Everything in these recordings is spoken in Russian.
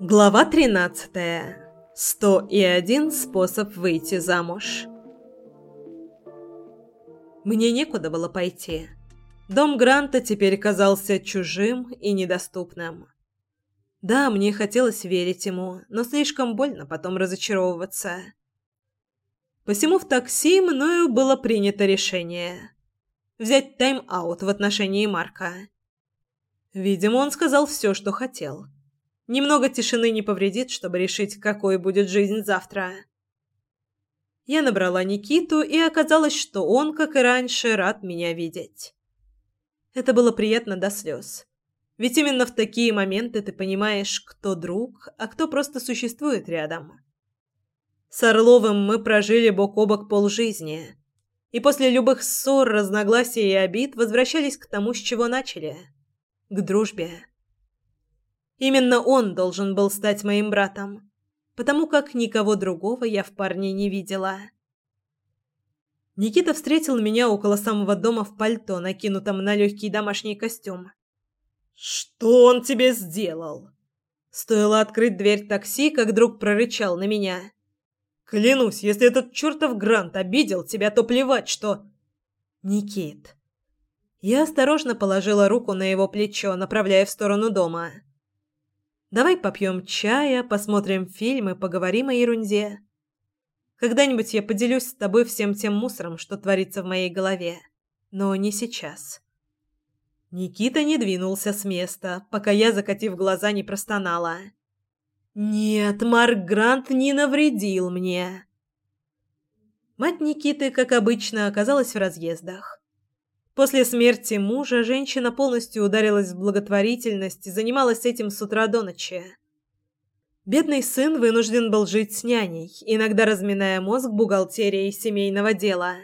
Глава 13. 101 способ выйти замуж. Мне некуда было пойти. Дом Гранта теперь казался чужим и недоступным. Да, мне хотелось верить ему, но слишком больно потом разочаровываться. Посему в такси мною было принято решение взять тайм-аут в отношении Марка. Видимо, он сказал все, что хотел. Немного тишины не повредит, чтобы решить, какой будет жизнь завтра. Я набрала Никиту, и оказалось, что он, как и раньше, рад меня видеть. Это было приятно до слез. Ведь именно в такие моменты ты понимаешь, кто друг, а кто просто существует рядом. С Орловым мы прожили бок о бок полжизни, и после любых ссор, разногласий и обид возвращались к тому, с чего начали – к дружбе. Именно он должен был стать моим братом, потому как никого другого я в парне не видела. Никита встретил меня около самого дома в пальто, накинутом на легкий домашний костюм. «Что он тебе сделал?» Стоило открыть дверь такси, как друг прорычал на меня. «Клянусь, если этот чертов Грант обидел тебя, то плевать, что...» «Никит...» Я осторожно положила руку на его плечо, направляя в сторону дома. Давай попьем чая, посмотрим фильмы, поговорим о ерунде. Когда-нибудь я поделюсь с тобой всем тем мусором, что творится в моей голове. Но не сейчас. Никита не двинулся с места, пока я, закатив глаза, не простонала. «Нет, Марк Грант не навредил мне!» Мать Никиты, как обычно, оказалась в разъездах. После смерти мужа женщина полностью ударилась в благотворительность и занималась этим с утра до ночи. Бедный сын вынужден был жить с няней, иногда разминая мозг бухгалтерией семейного дела.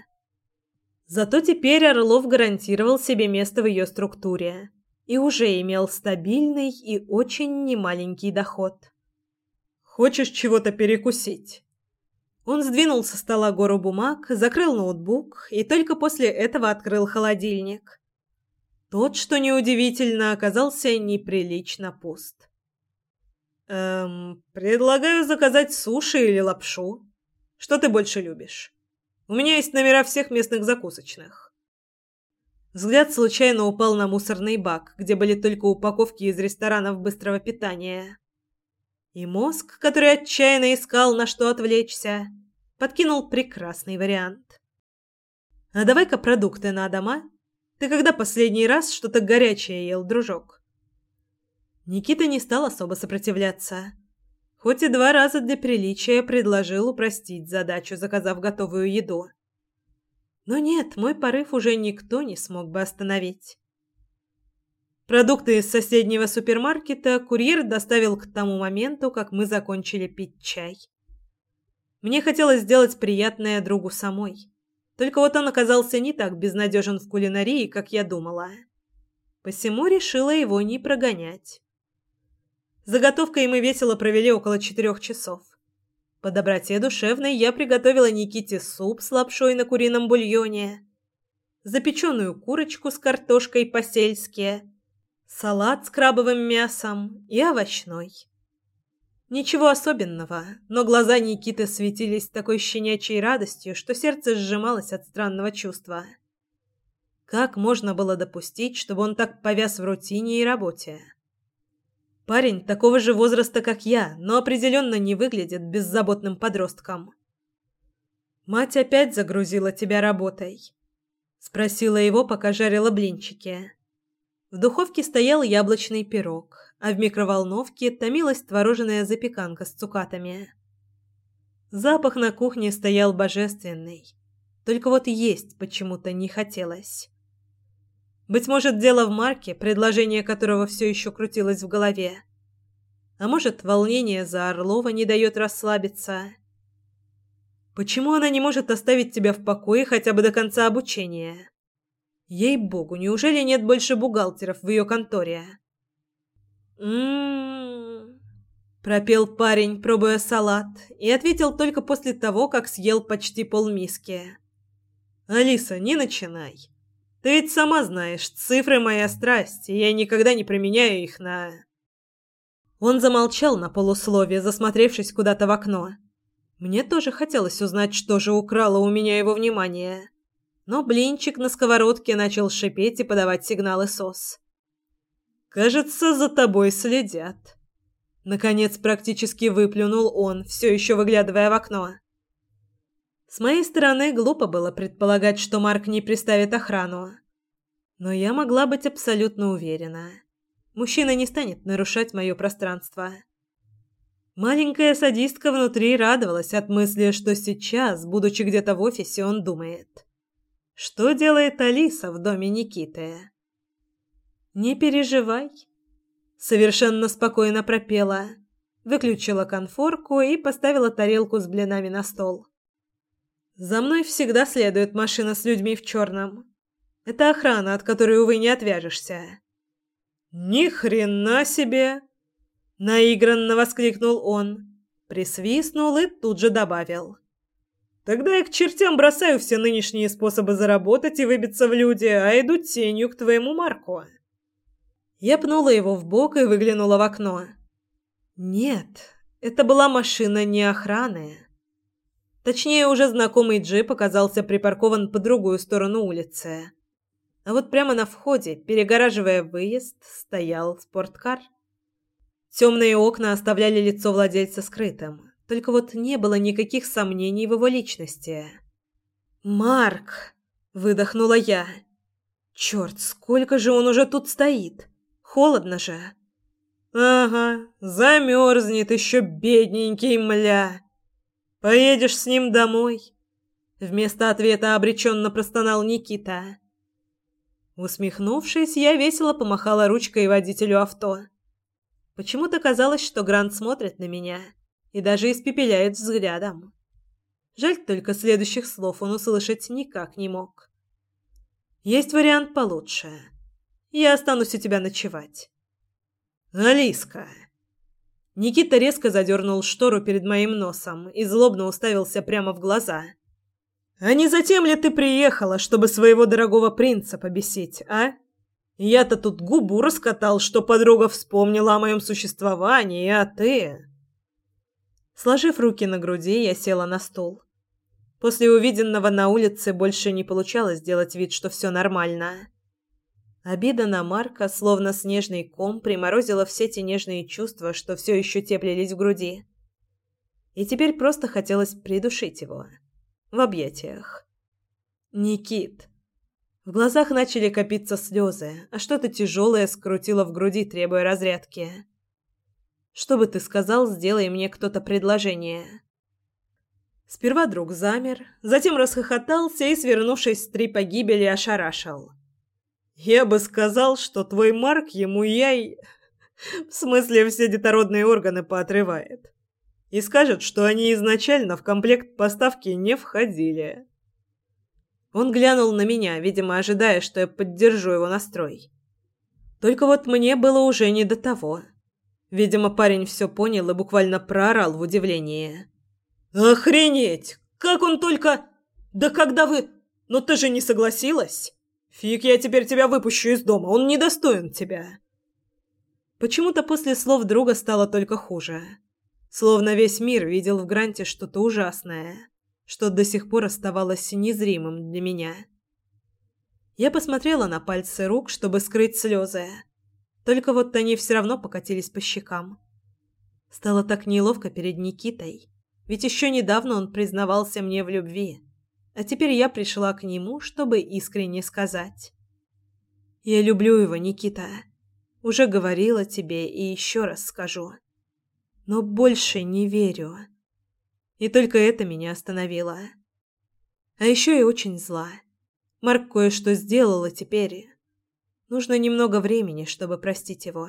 Зато теперь Орлов гарантировал себе место в ее структуре и уже имел стабильный и очень немаленький доход. «Хочешь чего-то перекусить?» Он сдвинул со стола гору бумаг, закрыл ноутбук и только после этого открыл холодильник. Тот, что неудивительно, оказался неприлично пуст. «Эм, предлагаю заказать суши или лапшу. Что ты больше любишь? У меня есть номера всех местных закусочных». Взгляд случайно упал на мусорный бак, где были только упаковки из ресторанов быстрого питания. И мозг, который отчаянно искал, на что отвлечься, подкинул прекрасный вариант. «А давай-ка продукты на дома. Ты когда последний раз что-то горячее ел, дружок?» Никита не стал особо сопротивляться. Хоть и два раза для приличия предложил упростить задачу, заказав готовую еду. Но нет, мой порыв уже никто не смог бы остановить. Продукты из соседнего супермаркета курьер доставил к тому моменту, как мы закончили пить чай. Мне хотелось сделать приятное другу самой. Только вот он оказался не так безнадежен в кулинарии, как я думала. Посему решила его не прогонять. Заготовкой мы весело провели около четырех часов. По доброте душевной я приготовила Никите суп с лапшой на курином бульоне, запеченную курочку с картошкой по-сельски, салат с крабовым мясом и овощной. Ничего особенного, но глаза Никиты светились такой щенячьей радостью, что сердце сжималось от странного чувства. Как можно было допустить, чтобы он так повяз в рутине и работе? Парень такого же возраста, как я, но определенно не выглядит беззаботным подростком. «Мать опять загрузила тебя работой?» — спросила его, пока жарила блинчики. В духовке стоял яблочный пирог, а в микроволновке томилась творожная запеканка с цукатами. Запах на кухне стоял божественный. Только вот есть почему-то не хотелось. Быть может, дело в Марке, предложение которого все еще крутилось в голове. А может, волнение за Орлова не дает расслабиться. Почему она не может оставить тебя в покое хотя бы до конца обучения? Ей-богу, неужели нет больше бухгалтеров в ее конторе? М-м-м, пропел парень, пробуя салат, и ответил только после того, как съел почти полмиски. Алиса, не начинай. Ты ведь сама знаешь, цифры моя страсть, и я никогда не применяю их на Он замолчал на полусловие, засмотревшись куда-то в окно. Мне тоже хотелось узнать, что же украло у меня его внимание. Но блинчик на сковородке начал шипеть и подавать сигналы СОС. «Кажется, за тобой следят». Наконец практически выплюнул он, все еще выглядывая в окно. С моей стороны глупо было предполагать, что Марк не приставит охрану. Но я могла быть абсолютно уверена. Мужчина не станет нарушать мое пространство. Маленькая садистка внутри радовалась от мысли, что сейчас, будучи где-то в офисе, он думает. Что делает Алиса в доме Никиты? Не переживай, совершенно спокойно пропела, выключила конфорку и поставила тарелку с блинами на стол. За мной всегда следует машина с людьми в черном. Это охрана, от которой увы не отвяжешься. Ни хрена себе, наигранно воскликнул он, присвистнул и тут же добавил: Тогда я к чертям бросаю все нынешние способы заработать и выбиться в люди, а иду тенью к твоему Марку. Я пнула его в бок и выглянула в окно. Нет, это была машина не охраны. Точнее, уже знакомый джип оказался припаркован по другую сторону улицы. А вот прямо на входе, перегораживая выезд, стоял спорткар. Темные окна оставляли лицо владельца скрытым. Только вот не было никаких сомнений в его личности. «Марк!» – выдохнула я. «Черт, сколько же он уже тут стоит! Холодно же!» «Ага, замерзнет еще бедненький мля! Поедешь с ним домой?» Вместо ответа обреченно простонал Никита. Усмехнувшись, я весело помахала ручкой водителю авто. Почему-то казалось, что Грант смотрит на меня и даже испепеляет взглядом. Жаль только следующих слов он услышать никак не мог. Есть вариант получше. Я останусь у тебя ночевать. Алиска. Никита резко задернул штору перед моим носом и злобно уставился прямо в глаза. А не затем ли ты приехала, чтобы своего дорогого принца побесить, а? Я-то тут губу раскатал, что подруга вспомнила о моем существовании, а ты Сложив руки на груди, я села на стул. После увиденного на улице больше не получалось сделать вид, что все нормально. Обида на Марка, словно снежный ком, приморозила все те нежные чувства, что все еще теплились в груди. И теперь просто хотелось придушить его. В объятиях. «Никит!» В глазах начали копиться слезы, а что-то тяжелое скрутило в груди, требуя разрядки. Что бы ты сказал, сделай мне кто-то предложение. Сперва друг замер, затем расхохотался и, свернувшись с три погибели, ошарашил. Я бы сказал, что твой Марк ему яй... В смысле, все детородные органы поотрывает. И скажет, что они изначально в комплект поставки не входили. Он глянул на меня, видимо, ожидая, что я поддержу его настрой. Только вот мне было уже не до того. Видимо, парень все понял и буквально проорал в удивлении. «Охренеть! Как он только... Да когда вы... Но ты же не согласилась? Фиг, я теперь тебя выпущу из дома, он недостоин тебя!» Почему-то после слов друга стало только хуже. Словно весь мир видел в Гранте что-то ужасное, что до сих пор оставалось незримым для меня. Я посмотрела на пальцы рук, чтобы скрыть слезы. Только вот они все равно покатились по щекам. Стало так неловко перед Никитой, ведь еще недавно он признавался мне в любви, а теперь я пришла к нему, чтобы искренне сказать. «Я люблю его, Никита. Уже говорила тебе и еще раз скажу. Но больше не верю». И только это меня остановило. А еще я очень зла. Марк кое-что сделала теперь, Нужно немного времени, чтобы простить его.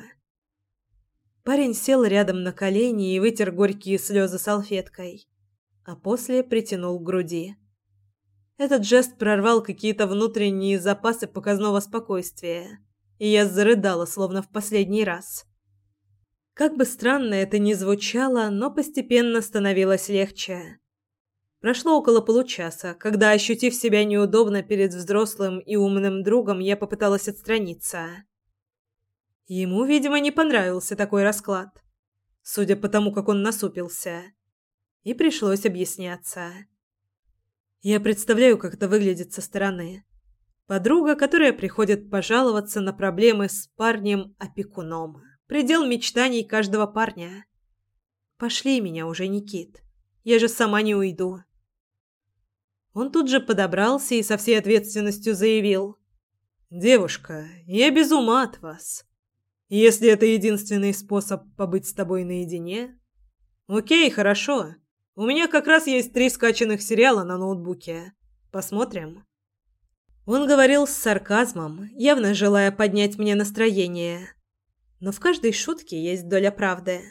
Парень сел рядом на колени и вытер горькие слезы салфеткой, а после притянул к груди. Этот жест прорвал какие-то внутренние запасы показного спокойствия, и я зарыдала, словно в последний раз. Как бы странно это ни звучало, но постепенно становилось легче. Прошло около получаса, когда, ощутив себя неудобно перед взрослым и умным другом, я попыталась отстраниться. Ему, видимо, не понравился такой расклад, судя по тому, как он насупился. И пришлось объясняться. Я представляю, как это выглядит со стороны. Подруга, которая приходит пожаловаться на проблемы с парнем-опекуном. Предел мечтаний каждого парня. Пошли меня уже, Никит. Я же сама не уйду. Он тут же подобрался и со всей ответственностью заявил: "Девушка, я без ума от вас. Если это единственный способ побыть с тобой наедине, окей, хорошо. У меня как раз есть три скачанных сериала на ноутбуке. Посмотрим". Он говорил с сарказмом, явно желая поднять мне настроение. Но в каждой шутке есть доля правды.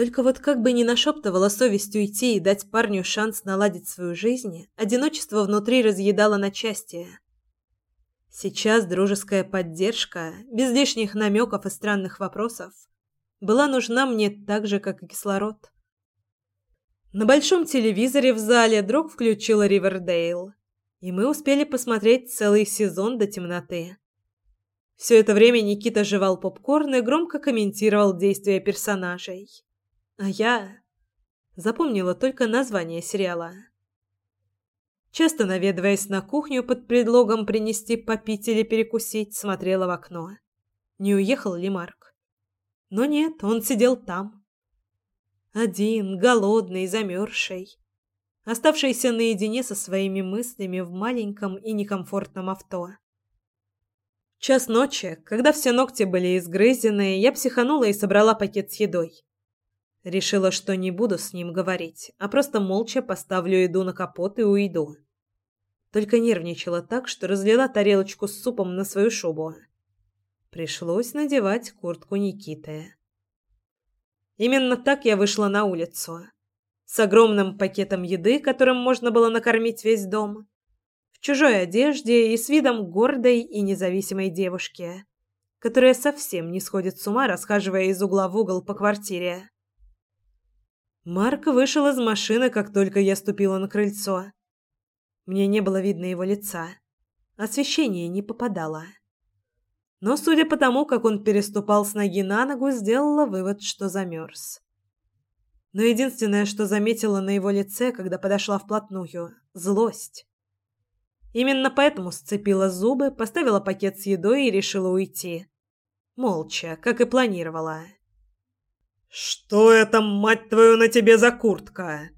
Только вот как бы ни нашептывала совесть уйти и дать парню шанс наладить свою жизнь, одиночество внутри разъедало на части. Сейчас дружеская поддержка, без лишних намеков и странных вопросов, была нужна мне так же, как и кислород. На большом телевизоре в зале друг включил Ривердейл, и мы успели посмотреть целый сезон до темноты. Все это время Никита жевал попкорн и громко комментировал действия персонажей. А я запомнила только название сериала. Часто наведываясь на кухню под предлогом принести попить или перекусить, смотрела в окно. Не уехал ли Марк? Но нет, он сидел там. Один, голодный, замерзший, оставшийся наедине со своими мыслями в маленьком и некомфортном авто. Час ночи, когда все ногти были изгрызены, я психанула и собрала пакет с едой. Решила, что не буду с ним говорить, а просто молча поставлю еду на капот и уйду. Только нервничала так, что разлила тарелочку с супом на свою шубу. Пришлось надевать куртку Никиты. Именно так я вышла на улицу. С огромным пакетом еды, которым можно было накормить весь дом. В чужой одежде и с видом гордой и независимой девушки, которая совсем не сходит с ума, расхаживая из угла в угол по квартире. Марк вышел из машины, как только я ступила на крыльцо. Мне не было видно его лица. Освещение не попадало. Но, судя по тому, как он переступал с ноги на ногу, сделала вывод, что замерз. Но единственное, что заметила на его лице, когда подошла вплотную злость. Именно поэтому сцепила зубы, поставила пакет с едой и решила уйти. Молча, как и планировала. «Что это, мать твою, на тебе за куртка?»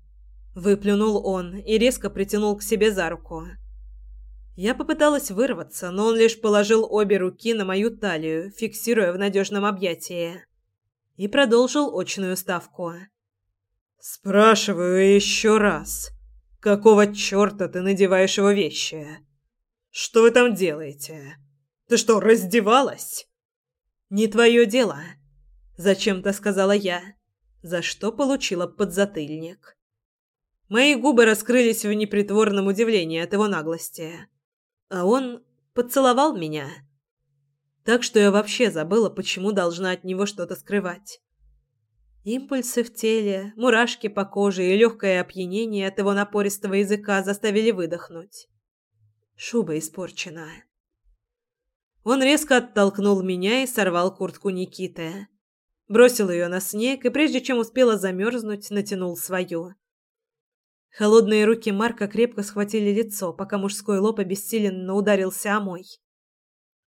Выплюнул он и резко притянул к себе за руку. Я попыталась вырваться, но он лишь положил обе руки на мою талию, фиксируя в надежном объятии. И продолжил очную ставку. «Спрашиваю еще раз, какого черта ты надеваешь его вещи? Что вы там делаете? Ты что, раздевалась?» «Не твое дело», зачем-то сказала я, за что получила подзатыльник. Мои губы раскрылись в непритворном удивлении от его наглости, а он поцеловал меня. Так что я вообще забыла, почему должна от него что-то скрывать. Импульсы в теле, мурашки по коже и легкое опьянение от его напористого языка заставили выдохнуть. Шуба испорчена. Он резко оттолкнул меня и сорвал куртку Никиты бросил ее на снег и прежде чем успела замерзнуть, натянул свою. Холодные руки Марка крепко схватили лицо, пока мужской лоб обессиленно ударился о мой.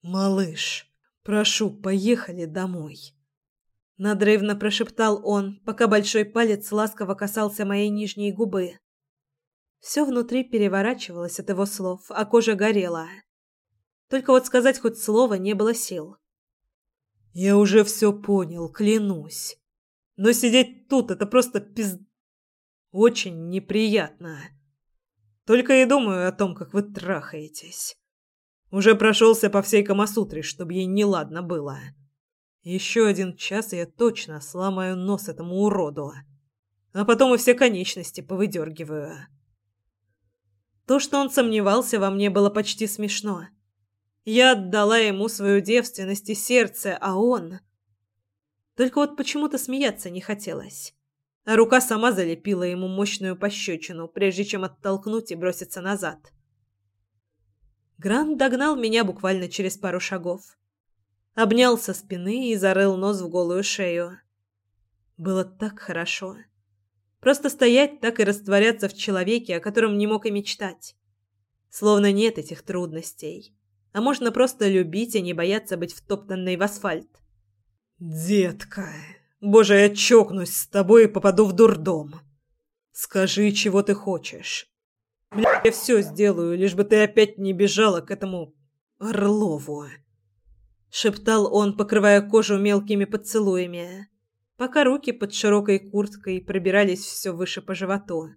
«Малыш, прошу, поехали домой!» Надрывно прошептал он, пока большой палец ласково касался моей нижней губы. Все внутри переворачивалось от его слов, а кожа горела. Только вот сказать хоть слово не было сил. Я уже все понял, клянусь. Но сидеть тут это просто пиз... Очень неприятно. Только и думаю о том, как вы трахаетесь. Уже прошелся по всей Камасутре, чтобы ей неладно было. Еще один час, и я точно сломаю нос этому уроду. А потом и все конечности повыдергиваю. То, что он сомневался во мне, было почти смешно. Я отдала ему свою девственность и сердце, а он... Только вот почему-то смеяться не хотелось. А рука сама залепила ему мощную пощечину, прежде чем оттолкнуть и броситься назад. Грант догнал меня буквально через пару шагов. Обнял со спины и зарыл нос в голую шею. Было так хорошо. Просто стоять так и растворяться в человеке, о котором не мог и мечтать. Словно нет этих трудностей. А можно просто любить и не бояться быть втоптанной в асфальт. «Детка, боже, я чокнусь с тобой и попаду в дурдом. Скажи, чего ты хочешь. Бля, я все сделаю, лишь бы ты опять не бежала к этому Орлову», — шептал он, покрывая кожу мелкими поцелуями пока руки под широкой курткой пробирались все выше по животу.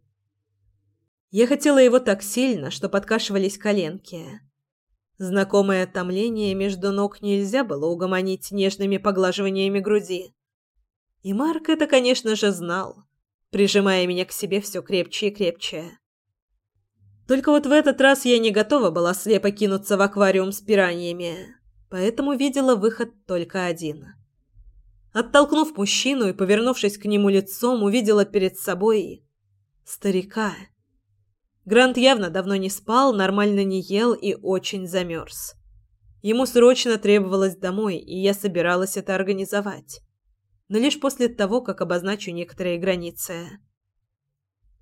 Я хотела его так сильно, что подкашивались коленки. Знакомое томление между ног нельзя было угомонить нежными поглаживаниями груди. И Марк это, конечно же, знал, прижимая меня к себе все крепче и крепче. Только вот в этот раз я не готова была слепо кинуться в аквариум с пираньями, поэтому видела выход только один — Оттолкнув мужчину и повернувшись к нему лицом, увидела перед собой старика. Грант явно давно не спал, нормально не ел и очень замерз. Ему срочно требовалось домой, и я собиралась это организовать. Но лишь после того, как обозначу некоторые границы.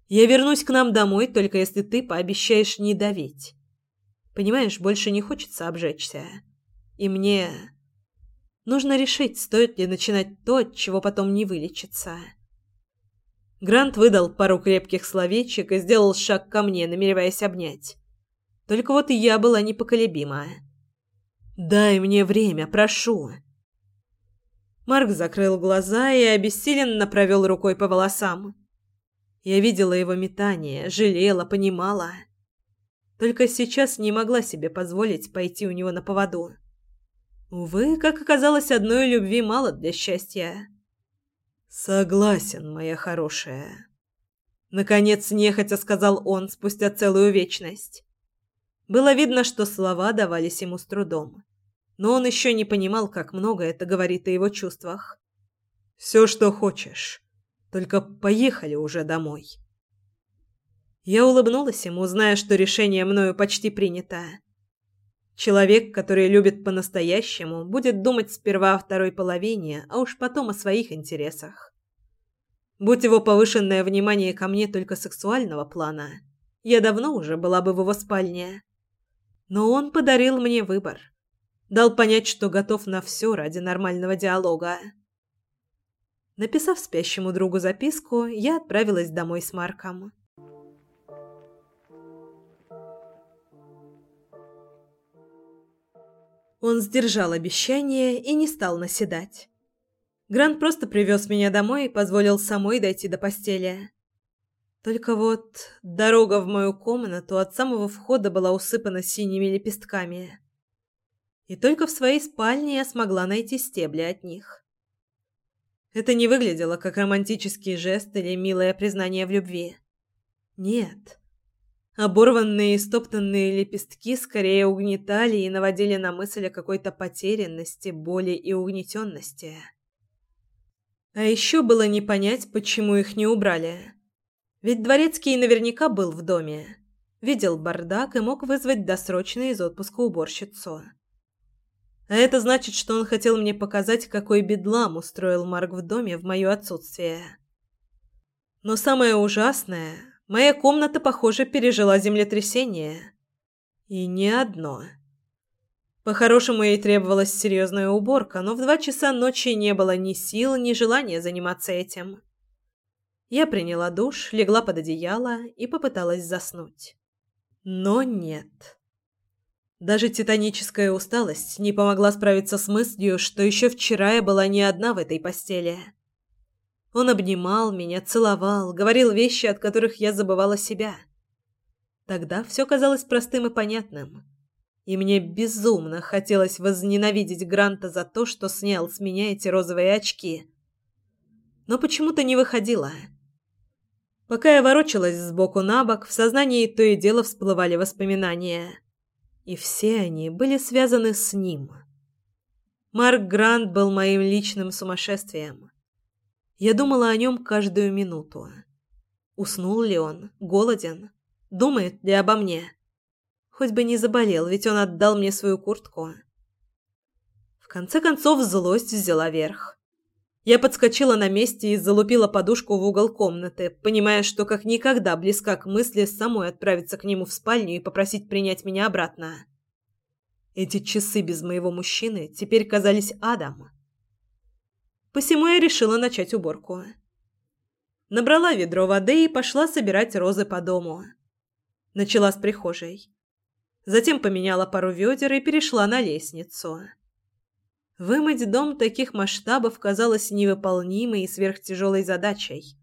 Я вернусь к нам домой, только если ты пообещаешь не давить. Понимаешь, больше не хочется обжечься. И мне... Нужно решить, стоит ли начинать то, чего потом не вылечится. Грант выдал пару крепких словечек и сделал шаг ко мне, намереваясь обнять. Только вот я была непоколебима. «Дай мне время, прошу!» Марк закрыл глаза и обессиленно провел рукой по волосам. Я видела его метание, жалела, понимала. Только сейчас не могла себе позволить пойти у него на поводу. Увы, как оказалось, одной любви мало для счастья. Согласен, моя хорошая. Наконец, нехотя сказал он спустя целую вечность. Было видно, что слова давались ему с трудом. Но он еще не понимал, как много это говорит о его чувствах. «Все, что хочешь. Только поехали уже домой». Я улыбнулась ему, зная, что решение мною почти принято. Человек, который любит по-настоящему, будет думать сперва о второй половине, а уж потом о своих интересах. Будь его повышенное внимание ко мне только сексуального плана, я давно уже была бы в его спальне. Но он подарил мне выбор. Дал понять, что готов на все ради нормального диалога. Написав спящему другу записку, я отправилась домой с Марком. Он сдержал обещание и не стал наседать. Грант просто привез меня домой и позволил самой дойти до постели. Только вот дорога в мою комнату от самого входа была усыпана синими лепестками. И только в своей спальне я смогла найти стебли от них. Это не выглядело как романтический жест или милое признание в любви. Нет. Оборванные и стоптанные лепестки скорее угнетали и наводили на мысль о какой-то потерянности, боли и угнетенности. А еще было не понять, почему их не убрали. Ведь Дворецкий наверняка был в доме, видел бардак и мог вызвать досрочно из отпуска уборщицу. А это значит, что он хотел мне показать, какой бедлам устроил Марк в доме в мое отсутствие. Но самое ужасное Моя комната, похоже, пережила землетрясение. И не одно. По-хорошему, ей требовалась серьезная уборка, но в два часа ночи не было ни сил, ни желания заниматься этим. Я приняла душ, легла под одеяло и попыталась заснуть. Но нет. Даже титаническая усталость не помогла справиться с мыслью, что еще вчера я была не одна в этой постели. Он обнимал меня, целовал, говорил вещи, от которых я забывала себя. Тогда все казалось простым и понятным. И мне безумно хотелось возненавидеть Гранта за то, что снял с меня эти розовые очки. Но почему-то не выходило. Пока я ворочалась сбоку на бок, в сознании то и дело всплывали воспоминания. И все они были связаны с ним. Марк Грант был моим личным сумасшествием. Я думала о нем каждую минуту. Уснул ли он? Голоден? Думает ли обо мне? Хоть бы не заболел, ведь он отдал мне свою куртку. В конце концов, злость взяла верх. Я подскочила на месте и залупила подушку в угол комнаты, понимая, что как никогда близка к мысли самой отправиться к нему в спальню и попросить принять меня обратно. Эти часы без моего мужчины теперь казались адом. Посему я решила начать уборку. Набрала ведро воды и пошла собирать розы по дому. Начала с прихожей. Затем поменяла пару ведер и перешла на лестницу. Вымыть дом таких масштабов казалось невыполнимой и сверхтяжелой задачей.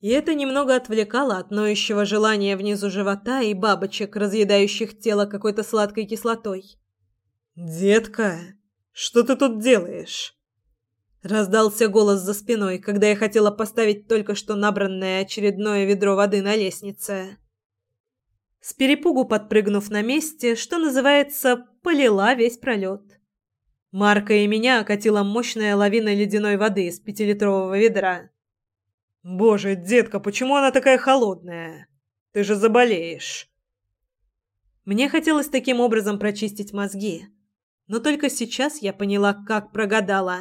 И это немного отвлекало от ноющего желания внизу живота и бабочек, разъедающих тело какой-то сладкой кислотой. «Детка, что ты тут делаешь?» Раздался голос за спиной, когда я хотела поставить только что набранное очередное ведро воды на лестнице. С перепугу подпрыгнув на месте, что называется, полила весь пролет. Марка и меня окатила мощная лавина ледяной воды из пятилитрового ведра. «Боже, детка, почему она такая холодная? Ты же заболеешь!» Мне хотелось таким образом прочистить мозги, но только сейчас я поняла, как прогадала.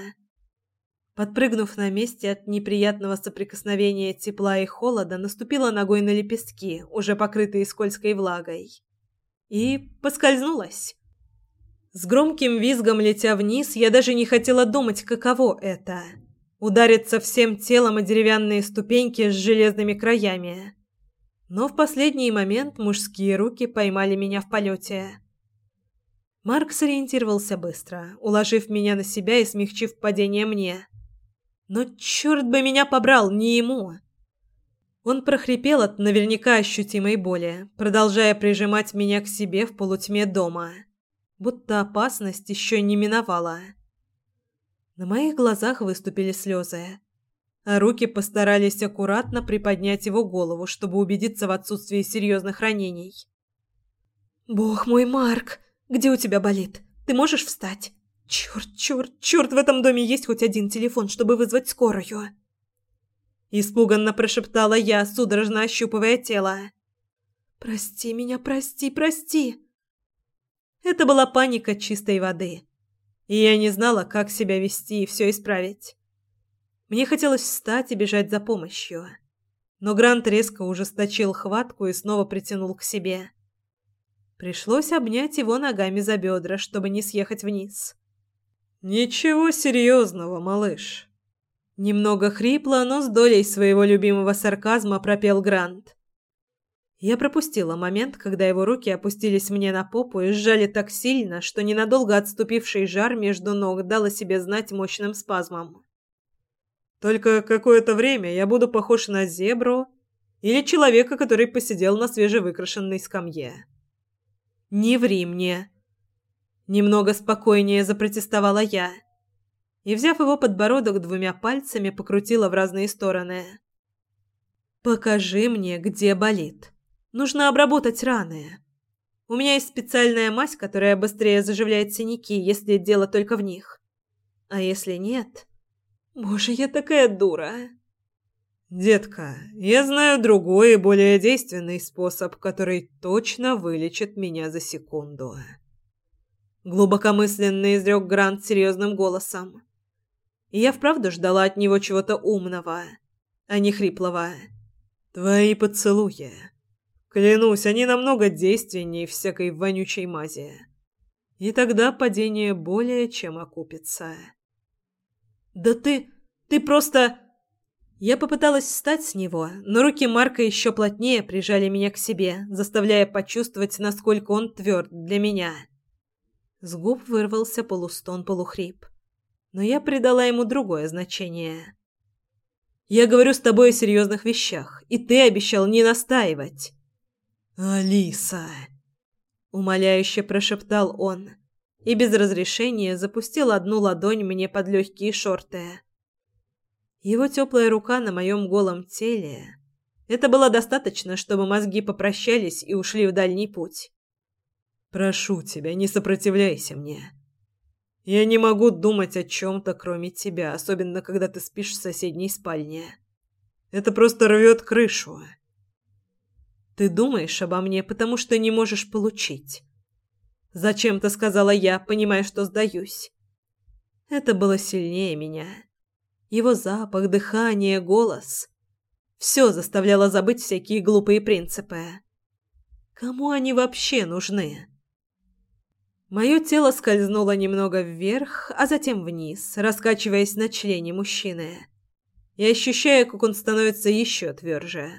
Подпрыгнув на месте от неприятного соприкосновения тепла и холода, наступила ногой на лепестки, уже покрытые скользкой влагой, и поскользнулась. С громким визгом летя вниз, я даже не хотела думать, каково это — удариться всем телом о деревянные ступеньки с железными краями. Но в последний момент мужские руки поймали меня в полете. Марк сориентировался быстро, уложив меня на себя и смягчив падение мне. Но черт бы меня побрал, не ему! Он прохрипел от наверняка ощутимой боли, продолжая прижимать меня к себе в полутьме дома будто опасность еще не миновала. На моих глазах выступили слезы, а руки постарались аккуратно приподнять его голову, чтобы убедиться в отсутствии серьезных ранений. «Бог мой, Марк, где у тебя болит? Ты можешь встать? Черт, черт, черт, в этом доме есть хоть один телефон, чтобы вызвать скорую!» Испуганно прошептала я, судорожно ощупывая тело. «Прости меня, прости, прости!» Это была паника чистой воды. И я не знала, как себя вести и все исправить. Мне хотелось встать и бежать за помощью. Но Грант резко ужесточил хватку и снова притянул к себе. Пришлось обнять его ногами за бедра, чтобы не съехать вниз. «Ничего серьезного, малыш». Немного хрипло, но с долей своего любимого сарказма пропел Грант. Я пропустила момент, когда его руки опустились мне на попу и сжали так сильно, что ненадолго отступивший жар между ног дал о себе знать мощным спазмом. Только какое-то время я буду похож на зебру или человека, который посидел на свежевыкрашенной скамье. Не ври мне. Немного спокойнее запротестовала я и, взяв его подбородок двумя пальцами, покрутила в разные стороны. Покажи мне, где болит. Нужно обработать раны. У меня есть специальная мазь, которая быстрее заживляет синяки, если дело только в них. А если нет... Боже, я такая дура. Детка, я знаю другой и более действенный способ, который точно вылечит меня за секунду. Глубокомысленно изрек Грант серьезным голосом. Я вправду ждала от него чего-то умного, а не хриплого. Твои поцелуи. Клянусь, они намного действеннее всякой вонючей мази. И тогда падение более чем окупится. Да ты... ты просто... Я попыталась встать с него, но руки Марка еще плотнее прижали меня к себе, заставляя почувствовать, насколько он тверд для меня. С губ вырвался полустон-полухрип. Но я придала ему другое значение. «Я говорю с тобой о серьезных вещах, и ты обещал не настаивать. «Алиса!» — умоляюще прошептал он и без разрешения запустил одну ладонь мне под легкие шорты. Его теплая рука на моем голом теле. Это было достаточно, чтобы мозги попрощались и ушли в дальний путь. «Прошу тебя, не сопротивляйся мне. Я не могу думать о чем-то, кроме тебя, особенно когда ты спишь в соседней спальне. Это просто рвет крышу». Ты думаешь обо мне, потому что не можешь получить. Зачем-то сказала я, понимая, что сдаюсь. Это было сильнее меня. Его запах, дыхание, голос. Все заставляло забыть всякие глупые принципы. Кому они вообще нужны? Мое тело скользнуло немного вверх, а затем вниз, раскачиваясь на члене мужчины и ощущая, как он становится еще тверже.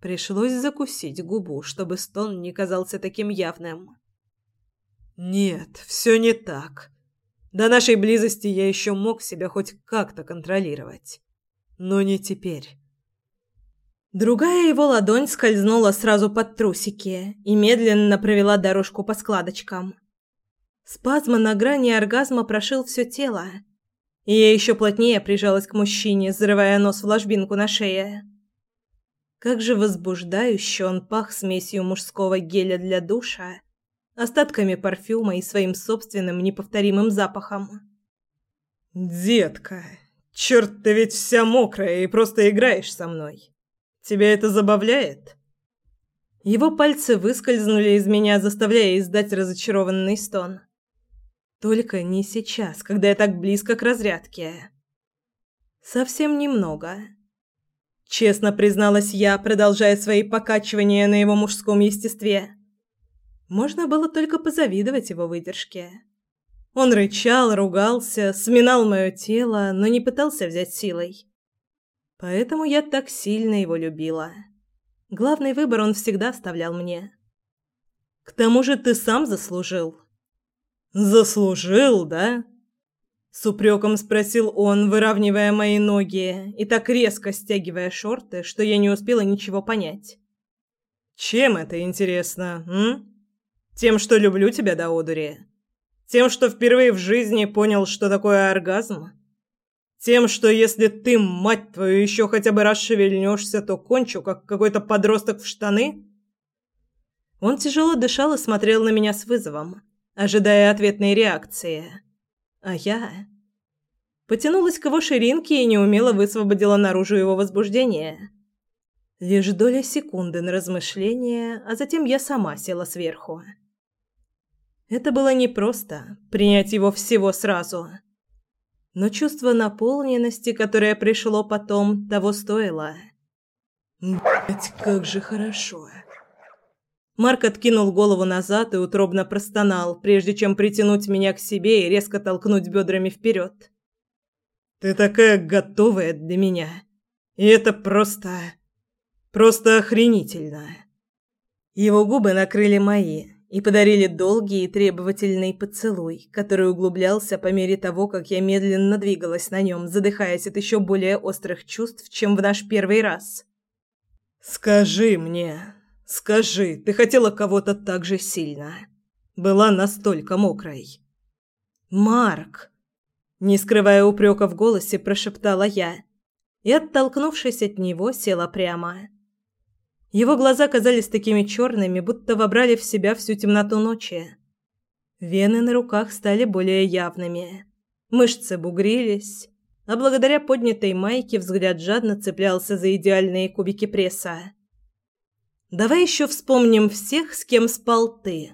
Пришлось закусить губу, чтобы стон не казался таким явным. «Нет, все не так. До нашей близости я еще мог себя хоть как-то контролировать. Но не теперь». Другая его ладонь скользнула сразу под трусики и медленно провела дорожку по складочкам. Спазм на грани оргазма прошил все тело, и я еще плотнее прижалась к мужчине, зарывая нос в ложбинку на шее. Как же возбуждающе он пах смесью мужского геля для душа, остатками парфюма и своим собственным неповторимым запахом. «Детка, черт, ты ведь вся мокрая и просто играешь со мной!» Тебя это забавляет?» Его пальцы выскользнули из меня, заставляя издать разочарованный стон. Только не сейчас, когда я так близко к разрядке. Совсем немного. Честно призналась я, продолжая свои покачивания на его мужском естестве. Можно было только позавидовать его выдержке. Он рычал, ругался, сминал мое тело, но не пытался взять силой. Поэтому я так сильно его любила. Главный выбор он всегда оставлял мне. К тому же ты сам заслужил. Заслужил, да? С упреком спросил он, выравнивая мои ноги и так резко стягивая шорты, что я не успела ничего понять. Чем это интересно, м? Тем, что люблю тебя до одури? Тем, что впервые в жизни понял, что такое оргазм? Тем, что если ты, мать твою, еще хотя бы раз шевельнешься, то кончу, как какой-то подросток в штаны?» Он тяжело дышал и смотрел на меня с вызовом, ожидая ответной реакции. А я... Потянулась к его ширинке и неумело высвободила наружу его возбуждение. Лишь доля секунды на размышление, а затем я сама села сверху. Это было непросто — принять его всего сразу — но чувство наполненности, которое пришло потом, того стоило. Блять, как же хорошо. Марк откинул голову назад и утробно простонал, прежде чем притянуть меня к себе и резко толкнуть бедрами вперед. Ты такая готовая для меня. И это просто просто охренительно. Его губы накрыли мои, и подарили долгий и требовательный поцелуй, который углублялся по мере того, как я медленно двигалась на нем, задыхаясь от еще более острых чувств, чем в наш первый раз. «Скажи мне, скажи, ты хотела кого-то так же сильно? Была настолько мокрой?» «Марк!» Не скрывая упрека в голосе, прошептала я и, оттолкнувшись от него, села прямо. Его глаза казались такими черными, будто вобрали в себя всю темноту ночи. Вены на руках стали более явными. Мышцы бугрились, а благодаря поднятой майке взгляд жадно цеплялся за идеальные кубики пресса. «Давай еще вспомним всех, с кем спал ты».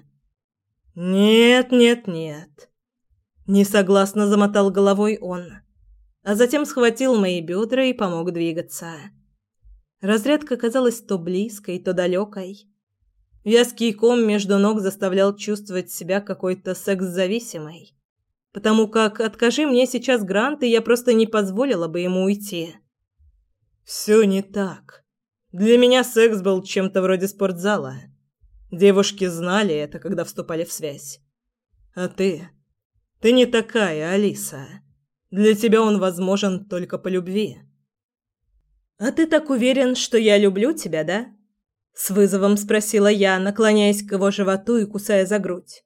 «Нет, нет, нет». Несогласно замотал головой он, а затем схватил мои бедра и помог двигаться. Разрядка казалась то близкой, то далекой. Вязкий ком между ног заставлял чувствовать себя какой-то секс-зависимой. Потому как, откажи мне сейчас Грант, и я просто не позволила бы ему уйти. Все не так. Для меня секс был чем-то вроде спортзала. Девушки знали это, когда вступали в связь. А ты? Ты не такая, Алиса. Для тебя он возможен только по любви. «А ты так уверен, что я люблю тебя, да?» С вызовом спросила я, наклоняясь к его животу и кусая за грудь.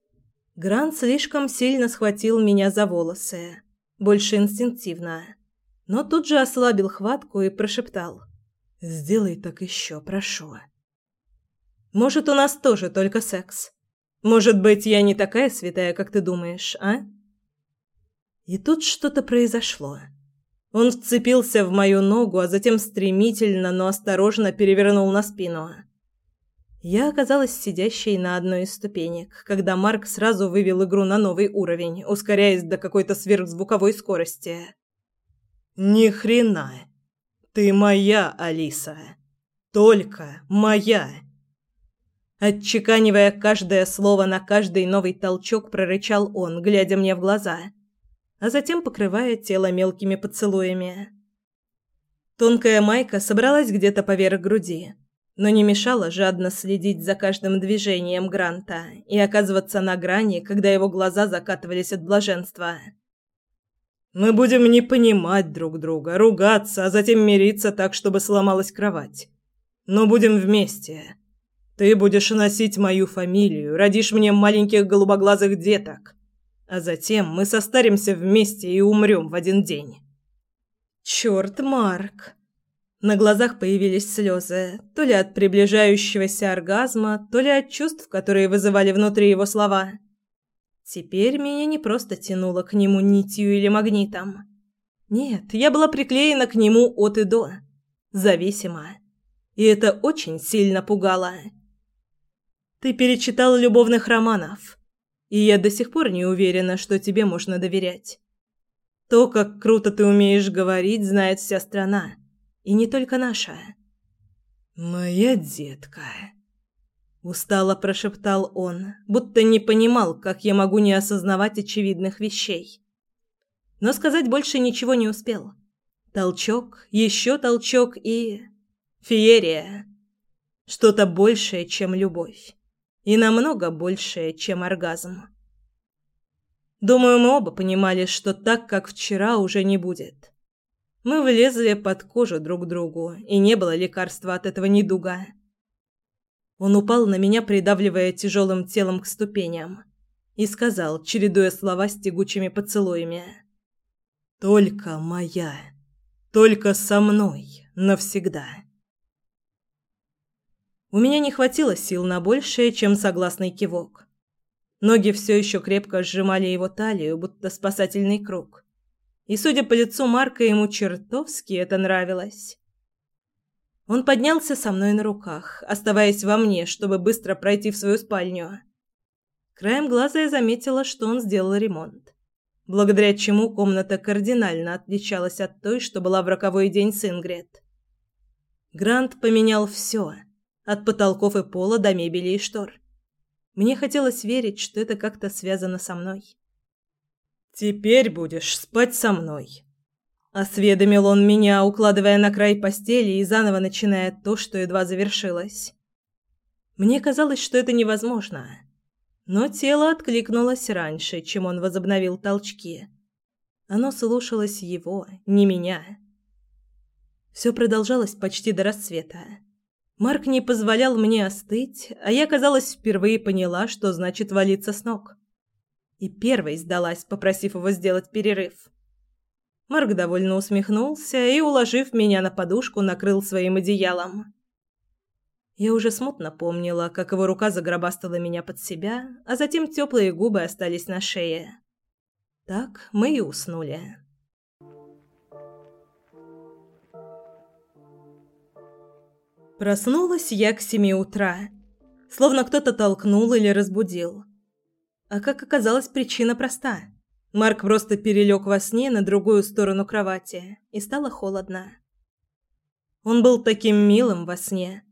Грант слишком сильно схватил меня за волосы, больше инстинктивно, но тут же ослабил хватку и прошептал. «Сделай так еще, прошу». «Может, у нас тоже только секс? Может быть, я не такая святая, как ты думаешь, а?» И тут что-то произошло. Он вцепился в мою ногу, а затем стремительно, но осторожно перевернул на спину. Я оказалась сидящей на одной из ступенек, когда Марк сразу вывел игру на новый уровень, ускоряясь до какой-то сверхзвуковой скорости. Ни хрена. Ты моя, Алиса. Только моя. Отчеканивая каждое слово на каждый новый толчок, прорычал он, глядя мне в глаза, а затем покрывая тело мелкими поцелуями. Тонкая майка собралась где-то поверх груди, но не мешала жадно следить за каждым движением Гранта и оказываться на грани, когда его глаза закатывались от блаженства. Мы будем не понимать друг друга, ругаться, а затем мириться так, чтобы сломалась кровать. Но будем вместе. Ты будешь носить мою фамилию, родишь мне маленьких голубоглазых деток, а затем мы состаримся вместе и умрем в один день. Черт, Марк. На глазах появились слезы, то ли от приближающегося оргазма, то ли от чувств, которые вызывали внутри его слова. Теперь меня не просто тянуло к нему нитью или магнитом. Нет, я была приклеена к нему от и до. Зависима. И это очень сильно пугало. Ты перечитал любовных романов, и я до сих пор не уверена, что тебе можно доверять. То, как круто ты умеешь говорить, знает вся страна. И не только наша. Моя детка. Устало прошептал он, будто не понимал, как я могу не осознавать очевидных вещей. Но сказать больше ничего не успел. Толчок, еще толчок и... Феерия. Что-то большее, чем любовь. И намного большее, чем оргазм. Думаю, мы оба понимали, что так, как вчера, уже не будет. Мы влезли под кожу друг другу, и не было лекарства от этого недуга. Он упал на меня, придавливая тяжелым телом к ступеням, и сказал, чередуя слова с тягучими поцелуями: "Только моя, только со мной навсегда". У меня не хватило сил на большее, чем согласный кивок. Ноги все еще крепко сжимали его талию, будто спасательный круг. И, судя по лицу Марка, ему чертовски это нравилось. Он поднялся со мной на руках, оставаясь во мне, чтобы быстро пройти в свою спальню. Краем глаза я заметила, что он сделал ремонт, благодаря чему комната кардинально отличалась от той, что была в роковой день с Ингрид. Грант поменял все, от потолков и пола до мебели и штор. Мне хотелось верить, что это как-то связано со мной. «Теперь будешь спать со мной», — осведомил он меня, укладывая на край постели и заново начиная то, что едва завершилось. Мне казалось, что это невозможно, но тело откликнулось раньше, чем он возобновил толчки. Оно слушалось его, не меня. Все продолжалось почти до рассвета. Марк не позволял мне остыть, а я, казалось, впервые поняла, что значит валиться с ног и первой сдалась, попросив его сделать перерыв. Марк довольно усмехнулся и, уложив меня на подушку, накрыл своим одеялом. Я уже смутно помнила, как его рука загробастала меня под себя, а затем теплые губы остались на шее. Так мы и уснули. Проснулась я к семи утра, словно кто-то толкнул или разбудил. А как оказалось, причина проста. Марк просто перелег во сне на другую сторону кровати, и стало холодно. Он был таким милым во сне,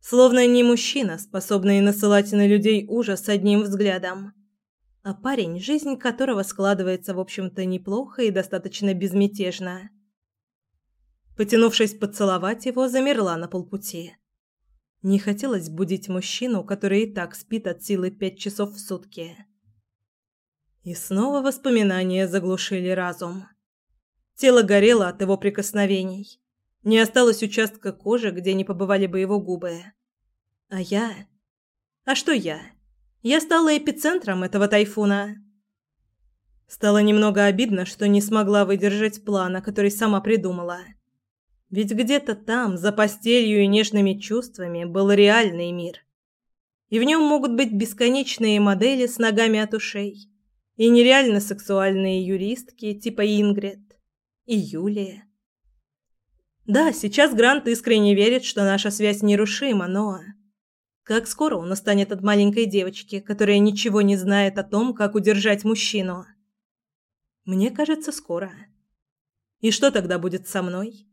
словно не мужчина, способный насылать на людей ужас одним взглядом, а парень, жизнь которого складывается, в общем-то, неплохо и достаточно безмятежно. Потянувшись поцеловать его, замерла на полпути. Не хотелось будить мужчину, который и так спит от силы пять часов в сутки. И снова воспоминания заглушили разум. Тело горело от его прикосновений. Не осталось участка кожи, где не побывали бы его губы. А я? А что я? Я стала эпицентром этого тайфуна. Стало немного обидно, что не смогла выдержать плана, который сама придумала. Ведь где-то там, за постелью и нежными чувствами, был реальный мир. И в нем могут быть бесконечные модели с ногами от ушей. И нереально сексуальные юристки, типа Ингрид. И Юлия. Да, сейчас Грант искренне верит, что наша связь нерушима, но... Как скоро он устанет от маленькой девочки, которая ничего не знает о том, как удержать мужчину? Мне кажется, скоро. И что тогда будет со мной?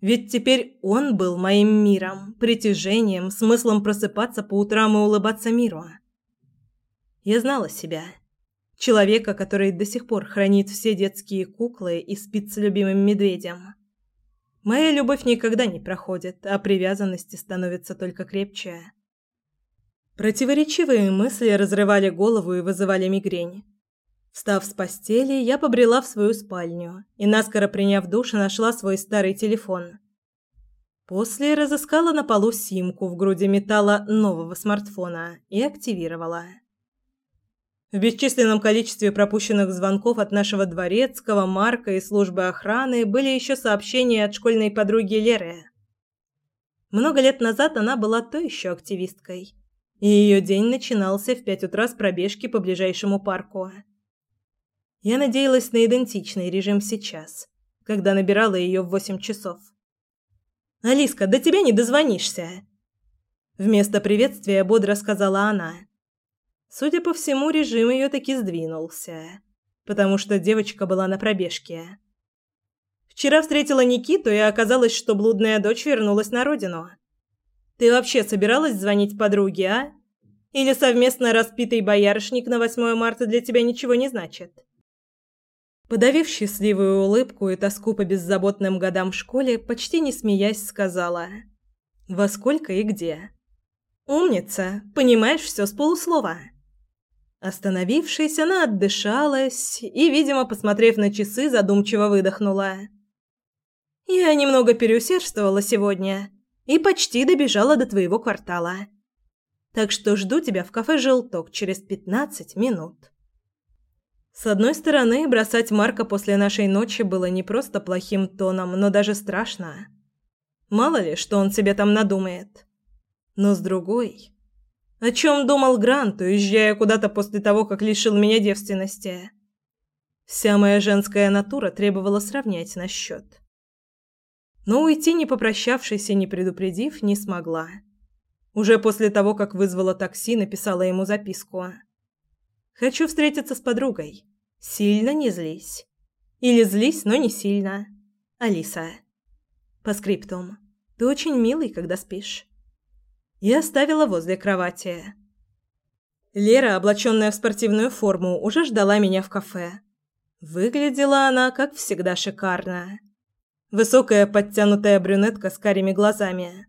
Ведь теперь он был моим миром, притяжением, смыслом просыпаться по утрам и улыбаться миру. Я знала себя. Человека, который до сих пор хранит все детские куклы и спит с любимым медведем. Моя любовь никогда не проходит, а привязанности становятся только крепче. Противоречивые мысли разрывали голову и вызывали мигрень. Встав с постели, я побрела в свою спальню и, наскоро приняв душ, нашла свой старый телефон. После разыскала на полу симку в груди металла нового смартфона и активировала. В бесчисленном количестве пропущенных звонков от нашего дворецкого, Марка и службы охраны были еще сообщения от школьной подруги Леры. Много лет назад она была той еще активисткой, и ее день начинался в пять утра с пробежки по ближайшему парку. Я надеялась на идентичный режим сейчас, когда набирала ее в восемь часов. «Алиска, до тебя не дозвонишься!» Вместо приветствия бодро сказала она. Судя по всему, режим ее таки сдвинулся, потому что девочка была на пробежке. Вчера встретила Никиту, и оказалось, что блудная дочь вернулась на родину. Ты вообще собиралась звонить подруге, а? Или совместно распитый боярышник на 8 марта для тебя ничего не значит? Подавив счастливую улыбку и тоску по беззаботным годам в школе, почти не смеясь, сказала: "Во сколько и где?" "Умница, понимаешь все с полуслова". Остановившись, она отдышалась и, видимо, посмотрев на часы, задумчиво выдохнула. "Я немного переусердствовала сегодня и почти добежала до твоего квартала. Так что жду тебя в кафе Желток через пятнадцать минут". С одной стороны, бросать Марка после нашей ночи было не просто плохим тоном, но даже страшно. Мало ли, что он себе там надумает. Но с другой... О чем думал Грант, уезжая куда-то после того, как лишил меня девственности? Вся моя женская натура требовала сравнять на счет. Но уйти, не попрощавшись и не предупредив, не смогла. Уже после того, как вызвала такси, написала ему записку. Хочу встретиться с подругой. Сильно не злись. Или злись, но не сильно. Алиса. По скриптум. Ты очень милый, когда спишь. Я оставила возле кровати. Лера, облаченная в спортивную форму, уже ждала меня в кафе. Выглядела она, как всегда, шикарно. Высокая подтянутая брюнетка с карими глазами.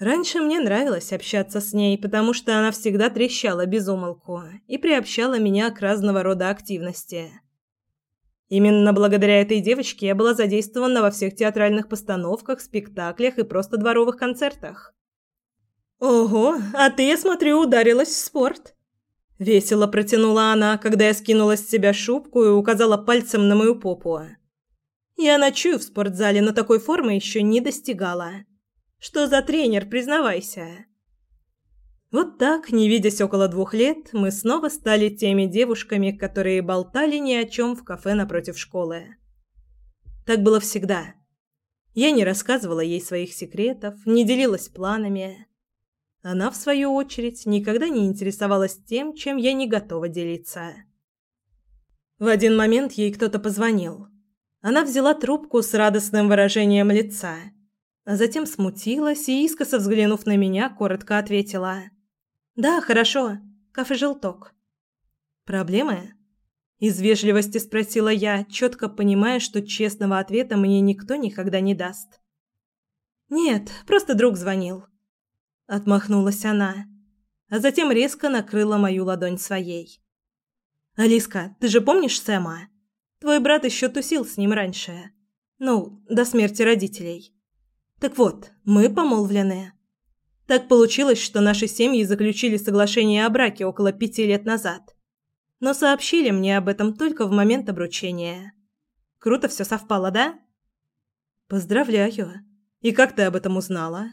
Раньше мне нравилось общаться с ней, потому что она всегда трещала без умолку и приобщала меня к разного рода активности. Именно благодаря этой девочке я была задействована во всех театральных постановках, спектаклях и просто дворовых концертах. «Ого, а ты, я смотрю, ударилась в спорт!» Весело протянула она, когда я скинула с себя шубку и указала пальцем на мою попу. Я ночую в спортзале, но такой формы еще не достигала. Что за тренер, признавайся?» Вот так, не видясь около двух лет, мы снова стали теми девушками, которые болтали ни о чем в кафе напротив школы. Так было всегда. Я не рассказывала ей своих секретов, не делилась планами. Она, в свою очередь, никогда не интересовалась тем, чем я не готова делиться. В один момент ей кто-то позвонил. Она взяла трубку с радостным выражением лица – а затем смутилась и, искоса взглянув на меня, коротко ответила. «Да, хорошо. Кафе «Желток». «Проблемы?» Из вежливости спросила я, четко понимая, что честного ответа мне никто никогда не даст. «Нет, просто друг звонил». Отмахнулась она, а затем резко накрыла мою ладонь своей. «Алиска, ты же помнишь Сэма? Твой брат еще тусил с ним раньше. Ну, до смерти родителей». Так вот, мы помолвлены. Так получилось, что наши семьи заключили соглашение о браке около пяти лет назад. Но сообщили мне об этом только в момент обручения. Круто все совпало, да? Поздравляю. И как ты об этом узнала?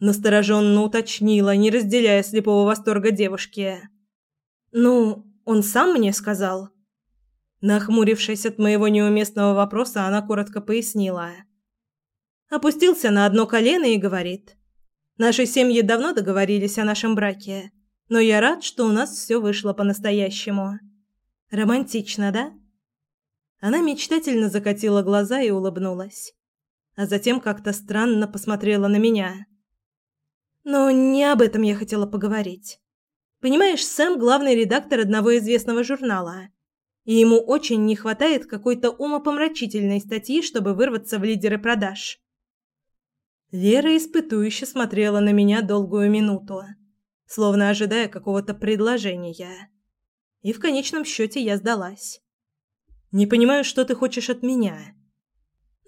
Настороженно уточнила, не разделяя слепого восторга девушки. Ну, он сам мне сказал. Нахмурившись от моего неуместного вопроса, она коротко пояснила опустился на одно колено и говорит: "Наши семьи давно договорились о нашем браке, но я рад, что у нас все вышло по-настоящему. Романтично, да?" Она мечтательно закатила глаза и улыбнулась, а затем как-то странно посмотрела на меня. Но не об этом я хотела поговорить. Понимаешь, Сэм главный редактор одного известного журнала, и ему очень не хватает какой-то умопомрачительной статьи, чтобы вырваться в лидеры продаж. Лера испытующе смотрела на меня долгую минуту, словно ожидая какого-то предложения. И в конечном счете я сдалась. Не понимаю, что ты хочешь от меня.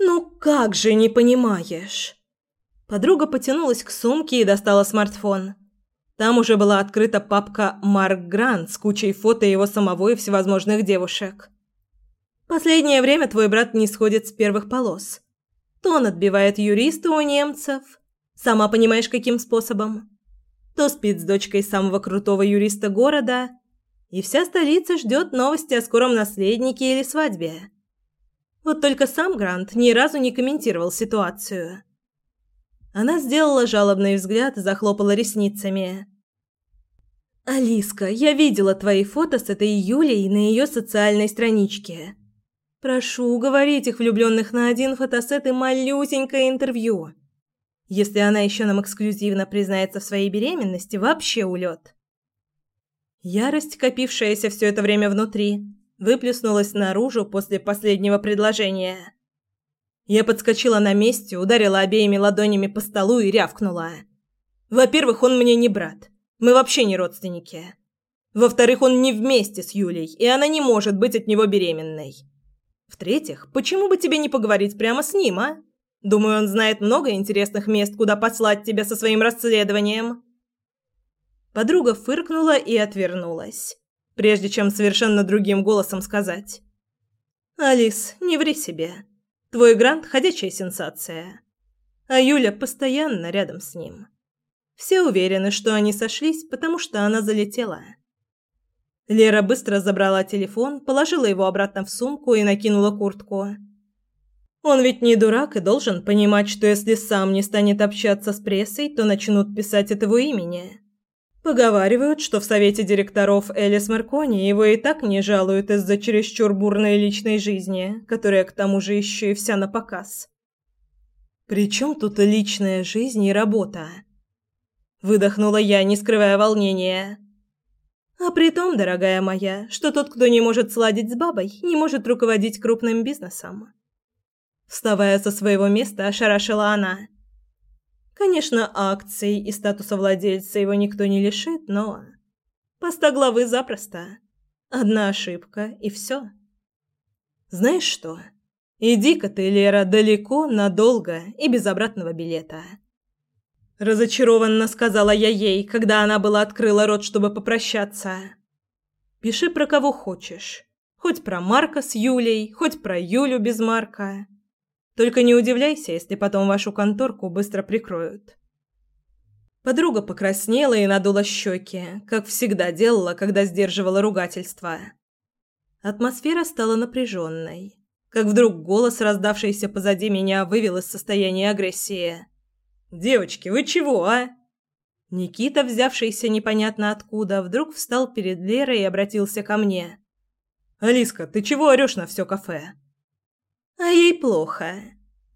Ну как же не понимаешь? Подруга потянулась к сумке и достала смартфон. Там уже была открыта папка Марк Грант с кучей фото его самого и всевозможных девушек. Последнее время твой брат не сходит с первых полос. То он отбивает юриста у немцев, сама понимаешь, каким способом. То спит с дочкой самого крутого юриста города, и вся столица ждет новости о скором наследнике или свадьбе. Вот только сам Грант ни разу не комментировал ситуацию. Она сделала жалобный взгляд и захлопала ресницами. «Алиска, я видела твои фото с этой Юлей на ее социальной страничке. Прошу уговорить их влюбленных на один фотосет и малюсенькое интервью. Если она еще нам эксклюзивно признается в своей беременности, вообще улет». Ярость, копившаяся все это время внутри, выплеснулась наружу после последнего предложения. Я подскочила на месте, ударила обеими ладонями по столу и рявкнула. «Во-первых, он мне не брат. Мы вообще не родственники. Во-вторых, он не вместе с Юлей, и она не может быть от него беременной. В-третьих, почему бы тебе не поговорить прямо с ним, а? Думаю, он знает много интересных мест, куда послать тебя со своим расследованием». Подруга фыркнула и отвернулась, прежде чем совершенно другим голосом сказать. «Алис, не ври себе. Твой Грант – ходячая сенсация. А Юля постоянно рядом с ним. Все уверены, что они сошлись, потому что она залетела». Лера быстро забрала телефон, положила его обратно в сумку и накинула куртку. Он ведь не дурак и должен понимать, что если сам не станет общаться с прессой, то начнут писать от его имени. Поговаривают, что в совете директоров Элис Маркони его и так не жалуют из-за чересчур бурной личной жизни, которая к тому же еще и вся на показ. «При чем тут личная жизнь и работа?» Выдохнула я, не скрывая волнения. «А при том, дорогая моя, что тот, кто не может сладить с бабой, не может руководить крупным бизнесом». Вставая со своего места, ошарашила она – Конечно, акций и статуса владельца его никто не лишит, но... Поста главы запросто. Одна ошибка, и все. Знаешь что? Иди-ка ты, Лера, далеко, надолго и без обратного билета. Разочарованно сказала я ей, когда она была открыла рот, чтобы попрощаться. Пиши про кого хочешь. Хоть про Марка с Юлей, хоть про Юлю без Марка. Только не удивляйся, если потом вашу конторку быстро прикроют. Подруга покраснела и надула щеки, как всегда делала, когда сдерживала ругательство. Атмосфера стала напряженной, как вдруг голос, раздавшийся позади меня, вывел из состояния агрессии. «Девочки, вы чего, а?» Никита, взявшийся непонятно откуда, вдруг встал перед Лерой и обратился ко мне. «Алиска, ты чего орешь на все кафе?» А ей плохо.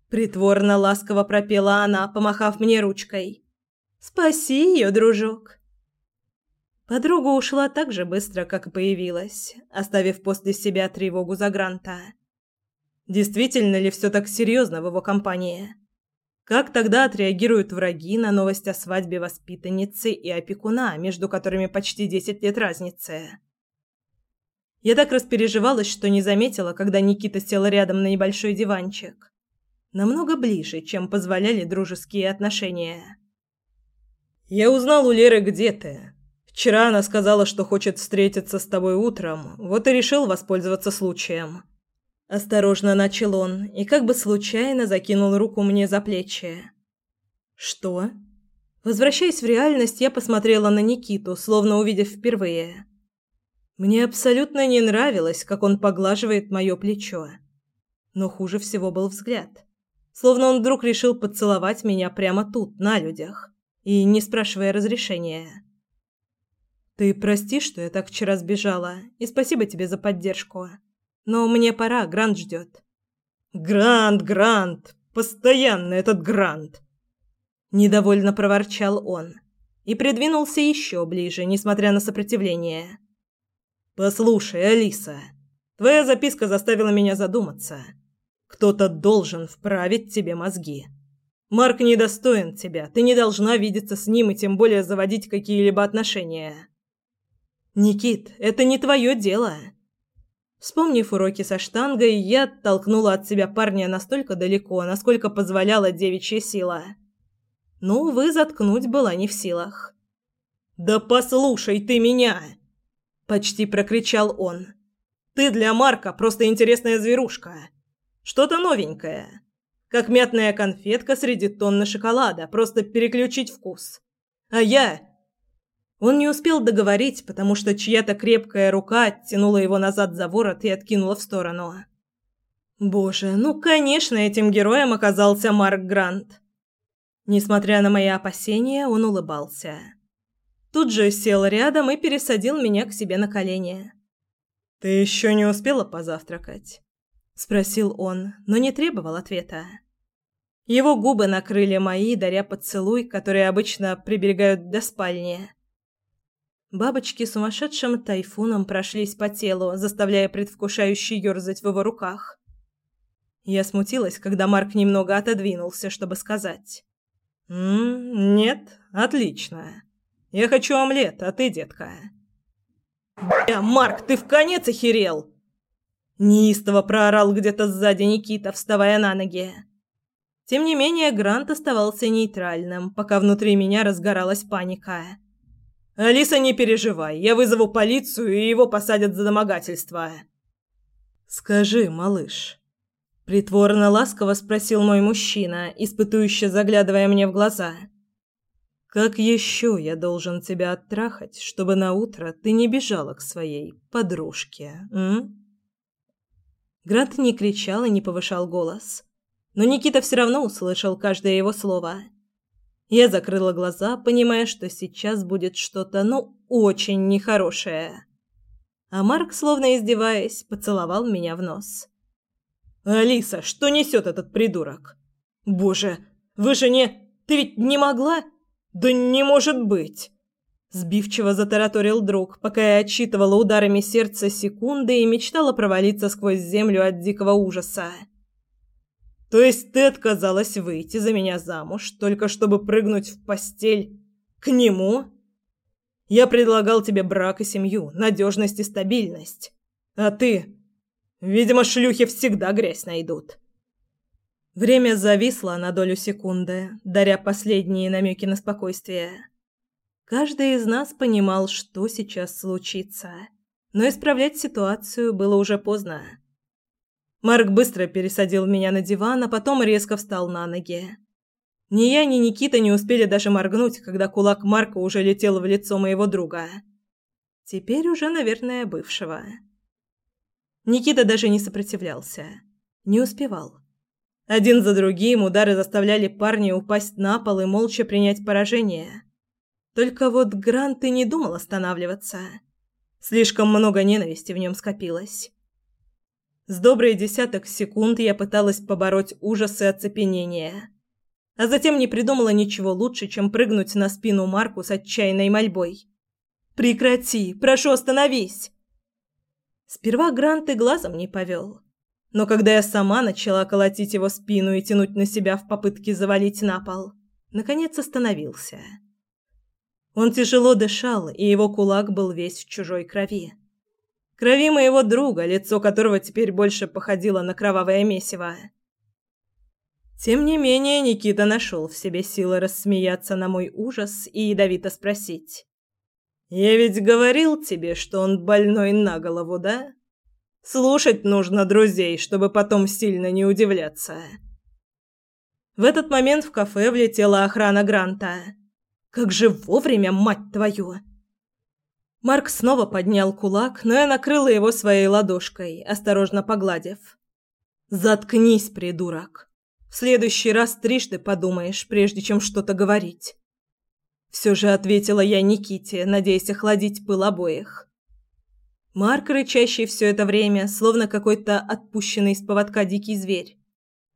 Притворно ласково пропела она, помахав мне ручкой. Спаси ее, дружок. Подруга ушла так же быстро, как и появилась, оставив после себя тревогу за Гранта. Действительно ли все так серьезно в его компании? Как тогда отреагируют враги на новость о свадьбе воспитанницы и опекуна, между которыми почти десять лет разницы? Я так распереживалась, что не заметила, когда Никита сел рядом на небольшой диванчик. Намного ближе, чем позволяли дружеские отношения. «Я узнал у Леры, где ты. Вчера она сказала, что хочет встретиться с тобой утром, вот и решил воспользоваться случаем». Осторожно начал он и как бы случайно закинул руку мне за плечи. «Что?» Возвращаясь в реальность, я посмотрела на Никиту, словно увидев впервые. Мне абсолютно не нравилось, как он поглаживает мое плечо. Но хуже всего был взгляд. Словно он вдруг решил поцеловать меня прямо тут, на людях, и не спрашивая разрешения. «Ты прости, что я так вчера сбежала, и спасибо тебе за поддержку. Но мне пора, Грант ждет. «Грант, Грант! Постоянно этот Грант!» Недовольно проворчал он и придвинулся еще ближе, несмотря на сопротивление. «Послушай, Алиса, твоя записка заставила меня задуматься. Кто-то должен вправить тебе мозги. Марк недостоин тебя, ты не должна видеться с ним и тем более заводить какие-либо отношения». «Никит, это не твое дело!» Вспомнив уроки со штангой, я оттолкнула от себя парня настолько далеко, насколько позволяла девичья сила. Но, увы, заткнуть была не в силах. «Да послушай ты меня!» – почти прокричал он. «Ты для Марка просто интересная зверушка. Что-то новенькое. Как мятная конфетка среди тонны шоколада, просто переключить вкус. А я он не успел договорить, потому что чья-то крепкая рука оттянула его назад за ворот и откинула в сторону. Боже, ну, конечно, этим героем оказался Марк Грант. Несмотря на мои опасения, он улыбался. Тут же сел рядом и пересадил меня к себе на колени. «Ты еще не успела позавтракать?» – спросил он, но не требовал ответа. Его губы накрыли мои, даря поцелуй, который обычно приберегают до спальни. Бабочки сумасшедшим тайфуном прошлись по телу, заставляя предвкушающе ёрзать в его руках. Я смутилась, когда Марк немного отодвинулся, чтобы сказать. «М -м, «Нет, отлично. Я хочу омлет, а ты, детка?» «Бля, Марк, ты в конец охерел!» Неистово проорал где-то сзади Никита, вставая на ноги. Тем не менее, Грант оставался нейтральным, пока внутри меня разгоралась паника. Алиса, не переживай, я вызову полицию, и его посадят за домогательство. Скажи, малыш, притворно ласково спросил мой мужчина, испытующе заглядывая мне в глаза. Как еще я должен тебя оттрахать, чтобы на утро ты не бежала к своей подружке, м? Грант не кричал и не повышал голос, но Никита все равно услышал каждое его слово. Я закрыла глаза, понимая, что сейчас будет что-то, ну, очень нехорошее. А Марк, словно издеваясь, поцеловал меня в нос. «Алиса, что несет этот придурок? Боже, вы же не... Ты ведь не могла? Да не может быть!» Сбивчиво затараторил друг, пока я отсчитывала ударами сердца секунды и мечтала провалиться сквозь землю от дикого ужаса. То есть ты отказалась выйти за меня замуж, только чтобы прыгнуть в постель к нему? Я предлагал тебе брак и семью, надежность и стабильность. А ты... Видимо, шлюхи всегда грязь найдут. Время зависло на долю секунды, даря последние намеки на спокойствие. Каждый из нас понимал, что сейчас случится, но исправлять ситуацию было уже поздно. Марк быстро пересадил меня на диван, а потом резко встал на ноги. Ни я, ни Никита не успели даже моргнуть, когда кулак Марка уже летел в лицо моего друга. Теперь уже, наверное, бывшего. Никита даже не сопротивлялся. Не успевал. Один за другим удары заставляли парня упасть на пол и молча принять поражение. Только вот Грант и не думал останавливаться. Слишком много ненависти в нем скопилось. С добрый десяток секунд я пыталась побороть ужас и оцепенение. А затем не придумала ничего лучше, чем прыгнуть на спину Марку с отчаянной мольбой. «Прекрати! Прошу, остановись!» Сперва Грант и глазом не повел. Но когда я сама начала колотить его спину и тянуть на себя в попытке завалить на пол, наконец остановился. Он тяжело дышал, и его кулак был весь в чужой крови. Крови моего друга, лицо которого теперь больше походило на кровавое месиво. Тем не менее, Никита нашел в себе силы рассмеяться на мой ужас и ядовито спросить. «Я ведь говорил тебе, что он больной на голову, да? Слушать нужно друзей, чтобы потом сильно не удивляться». В этот момент в кафе влетела охрана Гранта. «Как же вовремя, мать твою!» Марк снова поднял кулак, но я накрыла его своей ладошкой, осторожно погладив. «Заткнись, придурок. В следующий раз трижды подумаешь, прежде чем что-то говорить». Все же ответила я Никите, надеясь охладить пыл обоих. Марк, рычащий все это время, словно какой-то отпущенный из поводка дикий зверь,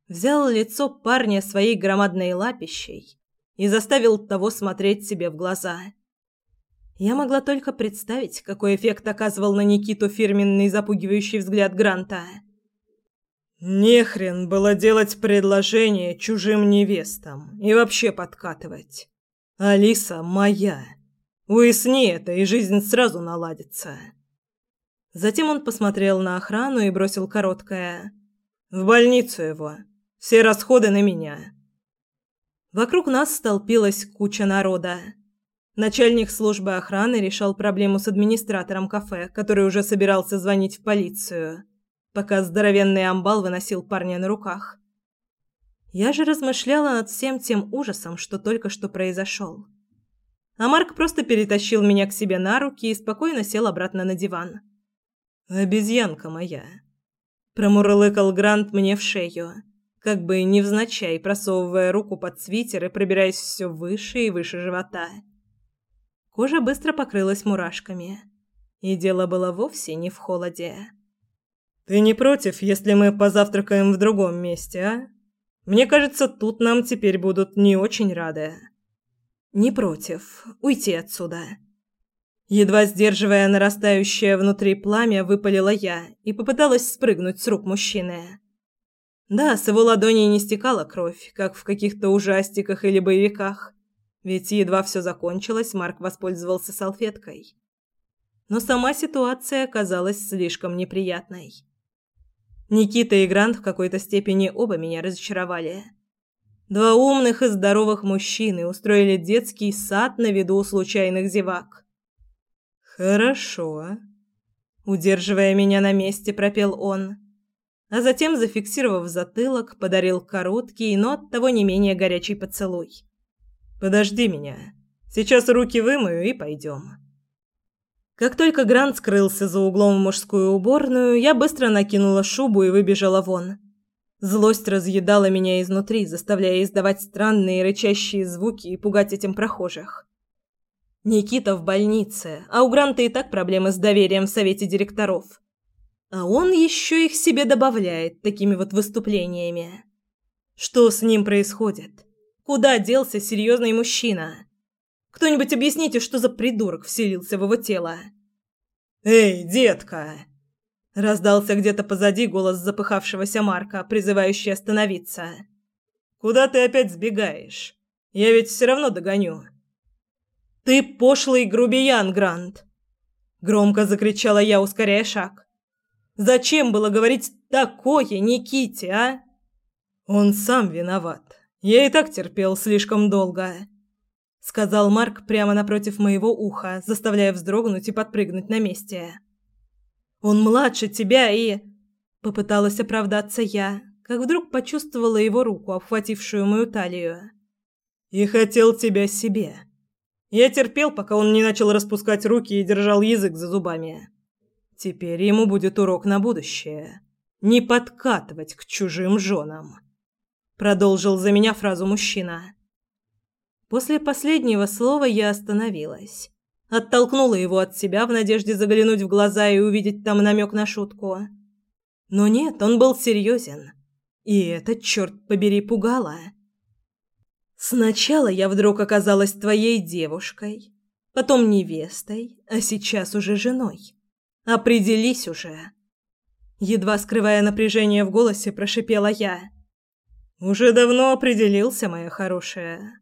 взял лицо парня своей громадной лапищей и заставил того смотреть себе в глаза. Я могла только представить, какой эффект оказывал на Никиту фирменный запугивающий взгляд Гранта. «Нехрен было делать предложение чужим невестам и вообще подкатывать. Алиса моя. Уясни это, и жизнь сразу наладится». Затем он посмотрел на охрану и бросил короткое «В больницу его. Все расходы на меня». Вокруг нас столпилась куча народа. Начальник службы охраны решал проблему с администратором кафе, который уже собирался звонить в полицию, пока здоровенный амбал выносил парня на руках. Я же размышляла над всем тем ужасом, что только что произошел. А Марк просто перетащил меня к себе на руки и спокойно сел обратно на диван. «Обезьянка моя!» Промурлыкал Грант мне в шею, как бы невзначай просовывая руку под свитер и пробираясь все выше и выше живота. Кожа быстро покрылась мурашками. И дело было вовсе не в холоде. «Ты не против, если мы позавтракаем в другом месте, а? Мне кажется, тут нам теперь будут не очень рады». «Не против. Уйти отсюда». Едва сдерживая нарастающее внутри пламя, выпалила я и попыталась спрыгнуть с рук мужчины. Да, с его ладоней не стекала кровь, как в каких-то ужастиках или боевиках. Ведь едва все закончилось, Марк воспользовался салфеткой. Но сама ситуация оказалась слишком неприятной. Никита и Грант в какой-то степени оба меня разочаровали. Два умных и здоровых мужчины устроили детский сад на виду у случайных зевак. «Хорошо», — удерживая меня на месте, пропел он, а затем, зафиксировав затылок, подарил короткий, но оттого не менее горячий поцелуй. «Подожди меня. Сейчас руки вымою и пойдем». Как только Грант скрылся за углом в мужскую уборную, я быстро накинула шубу и выбежала вон. Злость разъедала меня изнутри, заставляя издавать странные рычащие звуки и пугать этим прохожих. Никита в больнице, а у Гранта и так проблемы с доверием в совете директоров. А он еще их себе добавляет такими вот выступлениями. Что с ним происходит? Куда делся серьезный мужчина? Кто-нибудь объясните, что за придурок вселился в его тело? «Эй, детка!» Раздался где-то позади голос запыхавшегося Марка, призывающий остановиться. «Куда ты опять сбегаешь? Я ведь все равно догоню». «Ты пошлый грубиян, Грант!» Громко закричала я, ускоряя шаг. «Зачем было говорить такое Никите, а?» «Он сам виноват. Я и так терпел слишком долго», — сказал Марк прямо напротив моего уха, заставляя вздрогнуть и подпрыгнуть на месте. «Он младше тебя и...» — попыталась оправдаться я, как вдруг почувствовала его руку, обхватившую мою талию. «И хотел тебя себе». Я терпел, пока он не начал распускать руки и держал язык за зубами. Теперь ему будет урок на будущее. Не подкатывать к чужим женам. Продолжил за меня фразу мужчина. После последнего слова я остановилась. Оттолкнула его от себя в надежде заглянуть в глаза и увидеть там намек на шутку. Но нет, он был серьезен. И это, черт побери, пугало. Сначала я вдруг оказалась твоей девушкой, потом невестой, а сейчас уже женой. Определись уже. Едва скрывая напряжение в голосе, прошипела я. Уже давно определился, моя хорошая.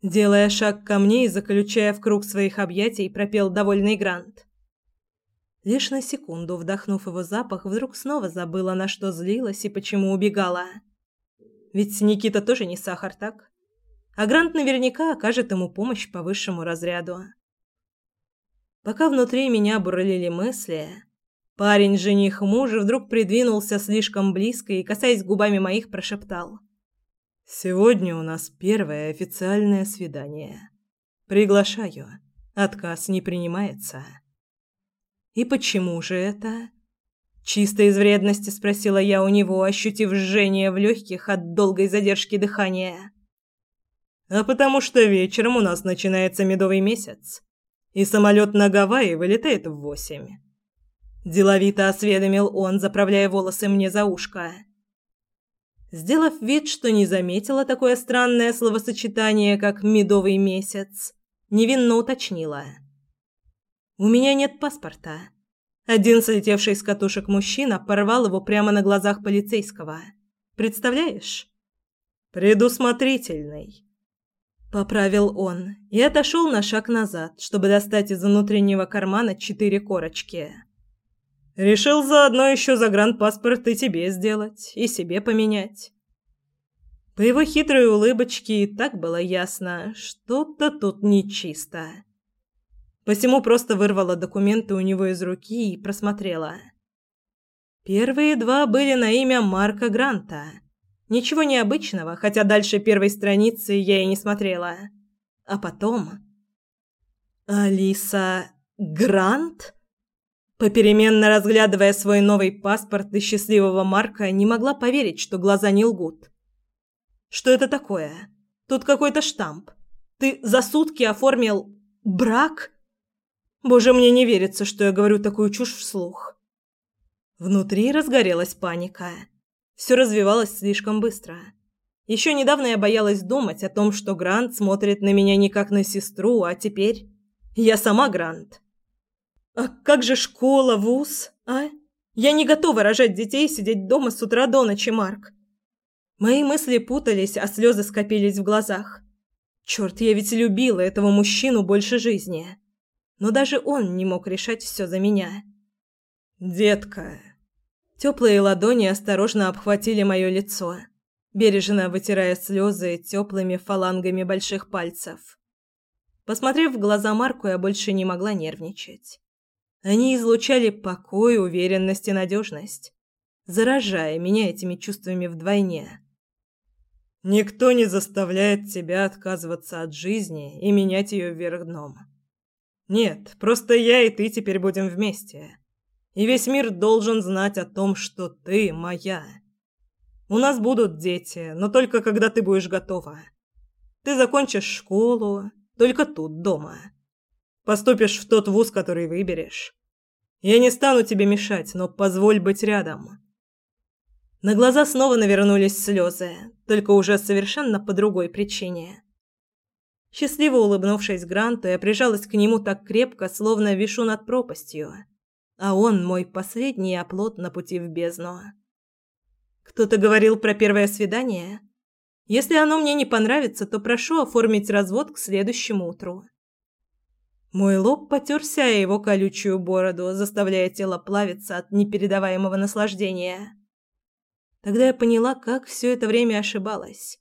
Делая шаг ко мне и заключая в круг своих объятий, пропел довольный Грант. Лишь на секунду, вдохнув его запах, вдруг снова забыла, на что злилась и почему убегала. Ведь Никита тоже не сахар, так? А Грант наверняка окажет ему помощь по высшему разряду. Пока внутри меня бурлили мысли, парень-жених мужа вдруг придвинулся слишком близко и, касаясь губами моих, прошептал. «Сегодня у нас первое официальное свидание. Приглашаю. Отказ не принимается». «И почему же это?» Чисто из вредности спросила я у него, ощутив жжение в легких от долгой задержки дыхания а потому что вечером у нас начинается медовый месяц, и самолет на Гавайи вылетает в восемь. Деловито осведомил он, заправляя волосы мне за ушко. Сделав вид, что не заметила такое странное словосочетание, как «медовый месяц», невинно уточнила. «У меня нет паспорта». Один слетевший с катушек мужчина порвал его прямо на глазах полицейского. «Представляешь?» «Предусмотрительный», — поправил он и отошел на шаг назад, чтобы достать из внутреннего кармана четыре корочки. Решил заодно еще загранпаспорт и тебе сделать, и себе поменять. По его хитрой улыбочке и так было ясно, что-то тут нечисто. Посему просто вырвала документы у него из руки и просмотрела. Первые два были на имя Марка Гранта. Ничего необычного, хотя дальше первой страницы я и не смотрела. А потом... «Алиса Грант?» Попеременно разглядывая свой новый паспорт и счастливого Марка, не могла поверить, что глаза не лгут. «Что это такое? Тут какой-то штамп. Ты за сутки оформил брак?» Боже, мне не верится, что я говорю такую чушь вслух. Внутри разгорелась паника. Все развивалось слишком быстро. Еще недавно я боялась думать о том, что Грант смотрит на меня не как на сестру, а теперь я сама Грант. А как же школа, вуз, а? Я не готова рожать детей и сидеть дома с утра до ночи, Марк. Мои мысли путались, а слезы скопились в глазах. Черт, я ведь любила этого мужчину больше жизни. Но даже он не мог решать все за меня. «Детка!» Теплые ладони осторожно обхватили мое лицо, бережно вытирая слезы теплыми фалангами больших пальцев. Посмотрев в глаза Марку, я больше не могла нервничать. Они излучали покой, уверенность и надежность, заражая меня этими чувствами вдвойне. Никто не заставляет тебя отказываться от жизни и менять ее вверх дном. Нет, просто я и ты теперь будем вместе. И весь мир должен знать о том, что ты моя. У нас будут дети, но только когда ты будешь готова. Ты закончишь школу, только тут, дома. Поступишь в тот вуз, который выберешь. Я не стану тебе мешать, но позволь быть рядом. На глаза снова навернулись слезы, только уже совершенно по другой причине. Счастливо улыбнувшись Гранту, я прижалась к нему так крепко, словно вишу над пропастью, а он мой последний оплот на пути в бездну. Кто-то говорил про первое свидание? Если оно мне не понравится, то прошу оформить развод к следующему утру. Мой лоб потерся о его колючую бороду, заставляя тело плавиться от непередаваемого наслаждения. Тогда я поняла, как все это время ошибалась.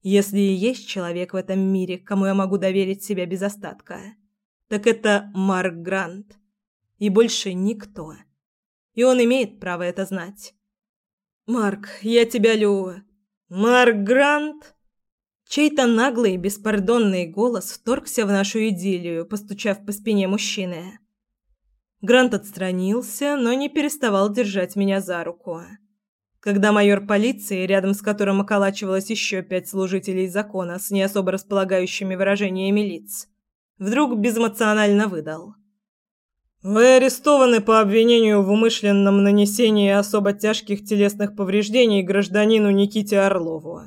Если и есть человек в этом мире, кому я могу доверить себя без остатка, так это Марк Грант. И больше никто. И он имеет право это знать. «Марк, я тебя люблю». «Марк Грант?» Чей-то наглый, беспардонный голос вторгся в нашу идиллию, постучав по спине мужчины. Грант отстранился, но не переставал держать меня за руку. Когда майор полиции, рядом с которым околачивалось еще пять служителей закона с не особо располагающими выражениями лиц, вдруг безэмоционально выдал. «Вы арестованы по обвинению в умышленном нанесении особо тяжких телесных повреждений гражданину Никите Орлову».